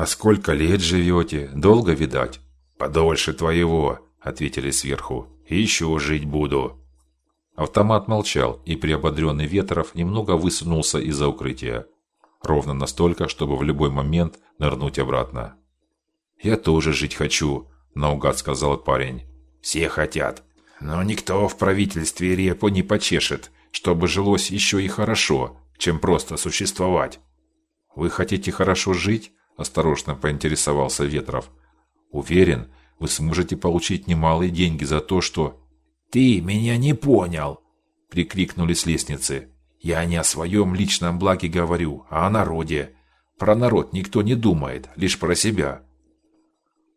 А сколько лет живете? Долго видать? Подольше твоего, ответили сверху. Еще жить буду. Автомат молчал, и приободренный Ветров немного высунулся из-за укрытия, ровно настолько, чтобы в любой момент нырнуть обратно. Я тоже жить хочу, наугад сказал парень. Все хотят, но никто в правительстве репу не почешет, чтобы жилось еще и хорошо, чем просто существовать. Вы хотите хорошо жить? Осторожно поинтересовался Ветров. Уверен, вы сможете получить немалые деньги за то, что Ты меня не понял, прикрикнули с лестницы. Я не о своем личном благе говорю, а о народе. Про народ никто не думает, лишь про себя.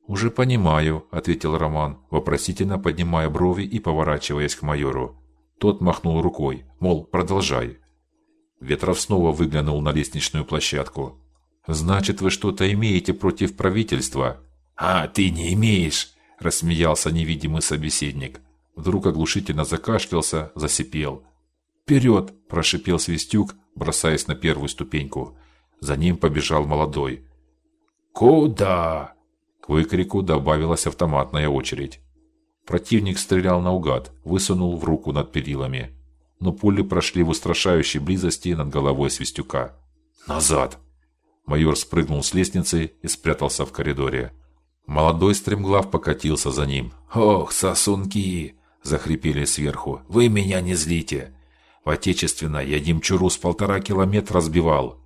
Уже понимаю, ответил Роман, вопросительно поднимая брови и поворачиваясь к майору. Тот махнул рукой, мол, продолжай. Ветров снова выглянул на лестничную площадку. Значит, вы что-то имеете против правительства? А ты не имеешь, рассмеялся невидимый собеседник. Вдруг оглушительно закашлялся, засипел. «Вперед!» – прошипел Свистюк, бросаясь на первую ступеньку. За ним побежал молодой. «Куда?» К выкрику добавилась автоматная очередь. Противник стрелял наугад, высунул в руку над перилами, но пули прошли в устрашающей близости над головой Свистюка. Назад. Майор спрыгнул с лестницы и спрятался в коридоре. Молодой стремглав покатился за ним. Ох, сосунки, захрипели сверху. Вы меня не злите. В отечественно я демчуру с полтора километра сбивал.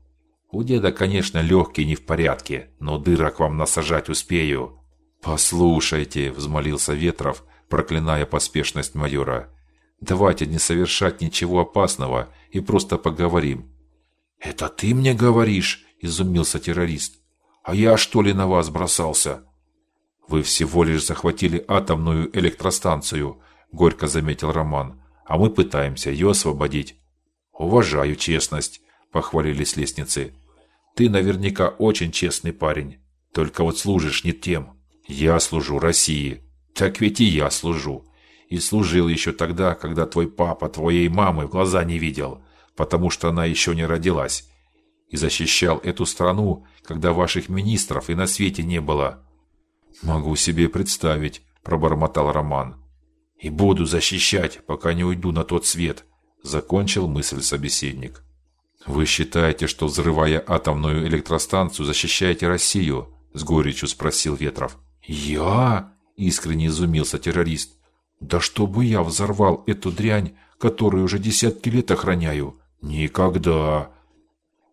У деда, конечно, легкий не в порядке, но дырок вам насажать успею. Послушайте, взмолился Ветров, проклиная поспешность майора. Давайте не совершать ничего опасного и просто поговорим. Это ты мне говоришь? Изумился террорист. А я что ли на вас бросался? Вы всего лишь захватили атомную электростанцию, горько заметил Роман. А мы пытаемся ее освободить. Уважаю честность похвалили с лестницы. Ты наверняка очень честный парень. Только вот служишь не тем. Я служу России. Так ведь и я служу. И служил еще тогда, когда твой папа твоей мамы в глаза не видел, потому что она еще не родилась. И защищал эту страну, когда ваших министров и на свете не было. Могу себе представить, пробормотал Роман. И буду защищать, пока не уйду на тот свет, закончил мысль собеседник. Вы считаете, что взрывая атомную электростанцию защищаете Россию? с горечью спросил Ветров. Я? искренне изумился террорист. Да чтобы я взорвал эту дрянь, которую уже десятки лет охраняю? Никогда.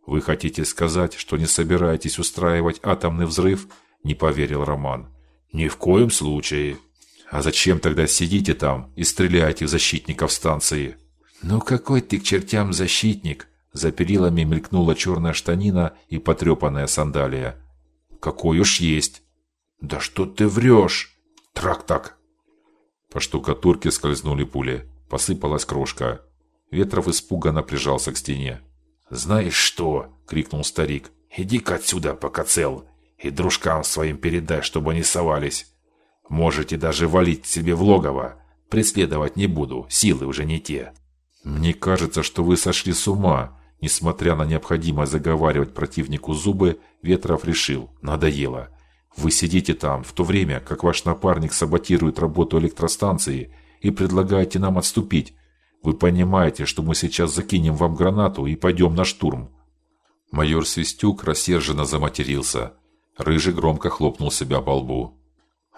Вы хотите сказать, что не собираетесь устраивать атомный взрыв? Не поверил Роман. Ни в коем случае. А зачем тогда сидите там и стреляете в защитников станции? Ну какой ты к чертям защитник? За перилами мелькнула черная штанина и потрепанная сандалия. Какой уж есть. Да что ты врешь? Трак так. По штукатурке скользнули пули. Посыпалась крошка. Ветров испуганно прижался к стене. Знаешь что? крикнул старик. Иди-ка отсюда, пока цел, и дружкам своим передай, чтобы они совались. Можете даже валить себе в логово. Преследовать не буду, силы уже не те. Мне кажется, что вы сошли с ума, Несмотря на необходимость заговаривать противнику зубы, Ветров решил: надоело. Вы сидите там, в то время как ваш напарник саботирует работу электростанции и предлагаете нам отступить. Вы понимаете, что мы сейчас закинем вам гранату и пойдем на штурм. Майор Свистюк рассерженно заматерился. Рыжий громко хлопнул себя по лбу.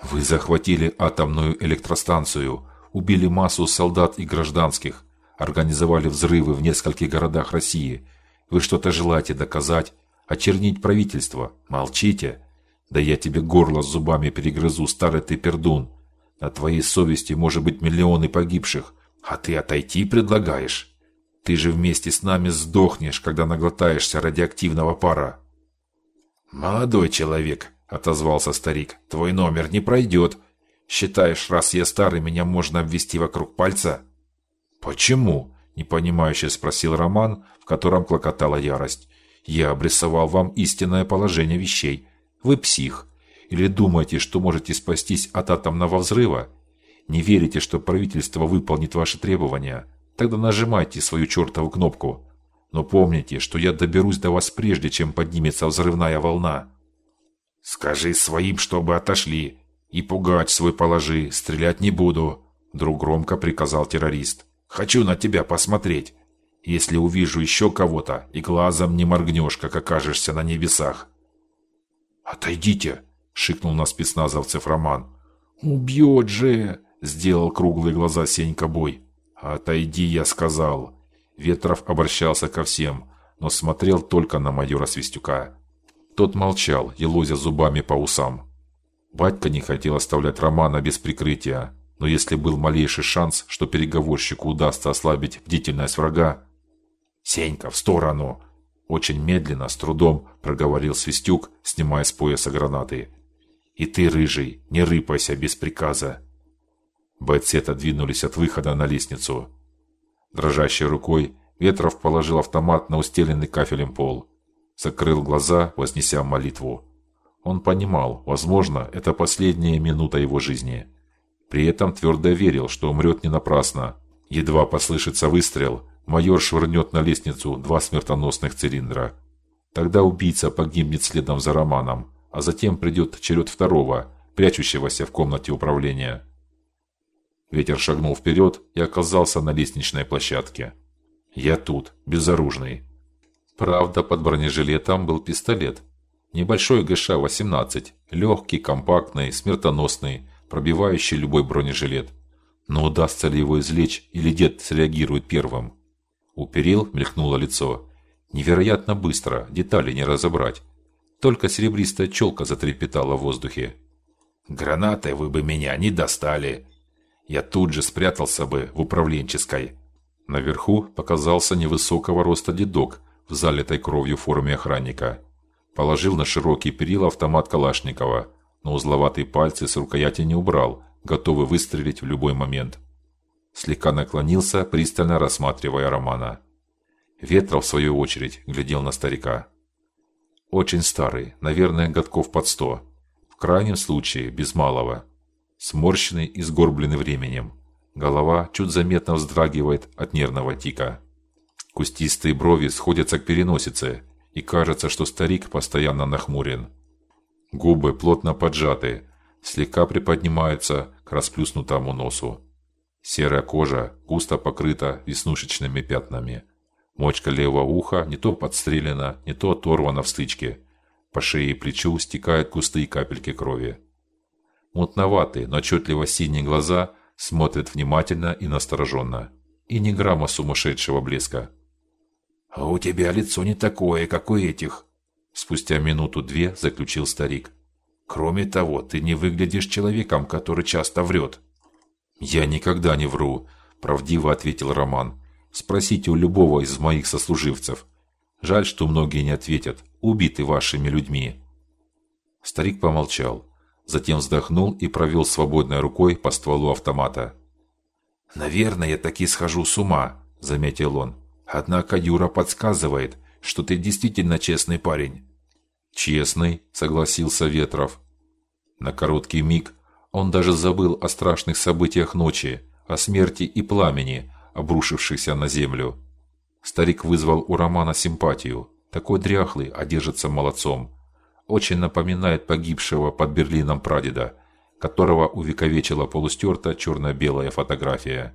Вы захватили атомную электростанцию, убили массу солдат и гражданских, организовали взрывы в нескольких городах России. Вы что-то желаете доказать, очернить правительство? Молчите. Да я тебе горло зубами перегрызу, старый ты пердун. На твоей совести может быть миллионы погибших, а ты отойти предлагаешь? Ты же вместе с нами сдохнешь, когда наглотаешься радиоактивного пара. Молодой человек, отозвался старик. Твой номер не пройдет. Считаешь, раз я старый, меня можно обвести вокруг пальца? Почему? непонимающе спросил Роман, в котором клокотала ярость. Я обрисовал вам истинное положение вещей. Вы псих. Или думаете, что можете спастись от атомного взрыва? Не верите, что правительство выполнит ваши требования? Тогда нажимайте свою чертову кнопку. Но помните, что я доберусь до вас прежде, чем поднимется взрывная волна. Скажи своим, чтобы отошли. И пугать свой положи, стрелять не буду. Вдруг громко приказал террорист. Хочу на тебя посмотреть. Если увижу еще кого-то, и глазом не моргнешь, как окажешься на небесах. «Отойдите!» – шикнул на спецназовцев Роман. «Убьет же!» – сделал круглые глаза Сенька Бой. «Отойди!» – я сказал. Ветров обращался ко всем, но смотрел только на майора Свистюка. Тот молчал, елозя зубами по усам. Батька не хотел оставлять Романа без прикрытия, но если был малейший шанс, что переговорщику удастся ослабить бдительность врага, Сенька, в сторону, очень медленно, с трудом проговорил Свистюк, снимая с пояса гранаты. И ты, рыжий, не рыпайся без приказа. Бойцы отодвинулись от выхода на лестницу. Дрожащей рукой Ветров положил автомат на устеленный кафелем пол, закрыл глаза, вознеся молитву. Он понимал, возможно, это последняя минута его жизни. При этом твердо верил, что умрет не напрасно. Едва послышится выстрел, майор швырнет на лестницу два смертоносных цилиндра. Тогда убийца погибнет следом за Романом, а затем придет черед второго, прячущегося в комнате управления. Ветер шагнул вперед и оказался на лестничной площадке. Я тут, безоружный. Правда, под бронежилетом был пистолет. Небольшой ГШ-18, легкий, компактный, смертоносный, пробивающий любой бронежилет. Но удастся ли его извлечь или дед среагирует первым? У перил мелькнуло лицо. Невероятно быстро, детали не разобрать. Только серебристая челка затрепетала в воздухе. Гранатой вы бы меня не достали. Я тут же спрятался бы в управленческой. Наверху показался невысокого роста дедок в залитой кровью форме охранника. Положил на широкий перила автомат Калашникова, но узловатые пальцы с рукояти не убрал, готовый выстрелить в любой момент слегка наклонился, пристально рассматривая Романа. Ветров в свою очередь глядел на старика. Очень старый, наверное, годков под сто. В крайнем случае без малого. Сморщенный и сгорбленный временем. Голова чуть заметно вздрагивает от нервного тика. Кустистые брови сходятся к переносице, и кажется, что старик постоянно нахмурен. Губы плотно поджаты, слегка приподнимаются к расплюснутому носу. Серая кожа густо покрыта веснушечными пятнами. Мочка левого уха не то подстрелена, не то оторвана в стычке. По шее и плечу стекают густые капельки крови. Мутноватые, но отчетливо синие глаза смотрят внимательно и настороженно. И ни грамма сумасшедшего блеска. «А у тебя лицо не такое, как у этих», – спустя минуту-две заключил старик. «Кроме того, ты не выглядишь человеком, который часто врет». Я никогда не вру, правдиво ответил Роман. Спросите у любого из моих сослуживцев. Жаль, что многие не ответят, убиты вашими людьми. Старик помолчал, затем вздохнул и провел свободной рукой по стволу автомата. Наверное, я таки схожу с ума, заметил он. Однако Юра подсказывает, что ты действительно честный парень. Честный, согласился Ветров. На короткий миг он даже забыл о страшных событиях ночи, о смерти и пламени, обрушившихся на землю. Старик вызвал у Романа симпатию. Такой дряхлый, а держится молодцом. Очень напоминает погибшего под Берлином прадеда, которого увековечила полустертая черно-белая фотография.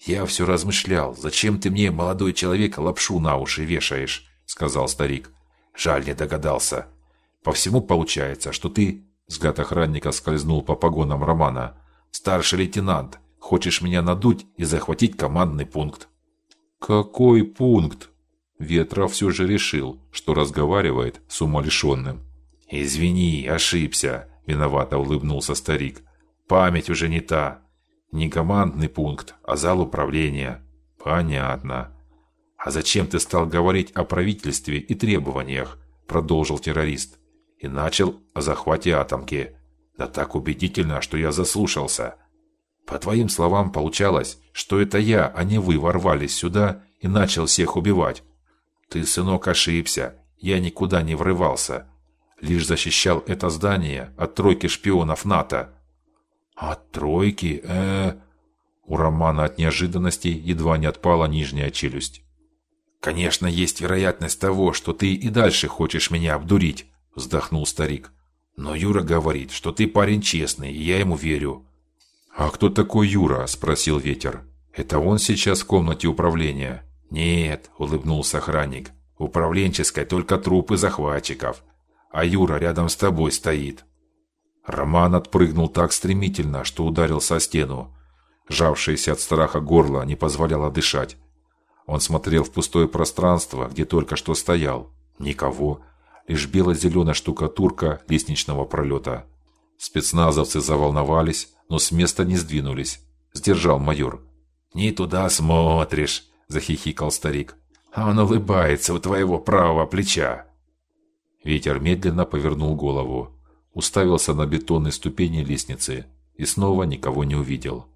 Я все размышлял, зачем ты мне, молодой человек, лапшу на уши вешаешь, сказал старик. Жаль, не догадался. По всему получается, что ты Взгляд охранника скользнул по погонам Романа. Старший лейтенант, хочешь меня надуть и захватить командный пункт? Какой пункт? Ветров все же решил, что разговаривает с умалишенным. Извини, ошибся, виновато улыбнулся старик. Память уже не та. Не командный пункт, а зал управления. Понятно. А зачем ты стал говорить о правительстве и требованиях? продолжил террорист и начал о захвате атомки. Да так убедительно, что я заслушался. По твоим словам, получалось, что это я, а не вы ворвались сюда и начал всех убивать. Ты, сынок, ошибся. Я никуда не врывался. Лишь защищал это здание от тройки шпионов НАТО. От тройки? Э, -э У Романа от неожиданности едва не отпала нижняя челюсть. Конечно, есть вероятность того, что ты и дальше хочешь меня обдурить, вздохнул старик. Но Юра говорит, что ты парень честный, и я ему верю. А кто такой Юра? спросил Ветер. Это он сейчас в комнате управления? Нет, улыбнулся охранник. Управленческой только трупы захватчиков, а Юра рядом с тобой стоит. Роман отпрыгнул так стремительно, что ударился о стену. Сжавшееся от страха горло не позволяло дышать. Он смотрел в пустое пространство, где только что стоял. Никого, лишь бело-зеленая штукатурка лестничного пролета. Спецназовцы заволновались, но с места не сдвинулись. Сдержал майор. "Не туда смотришь", захихикал старик. "А он улыбается у твоего правого плеча". Ветер медленно повернул голову, уставился на бетонные ступени лестницы и снова никого не увидел.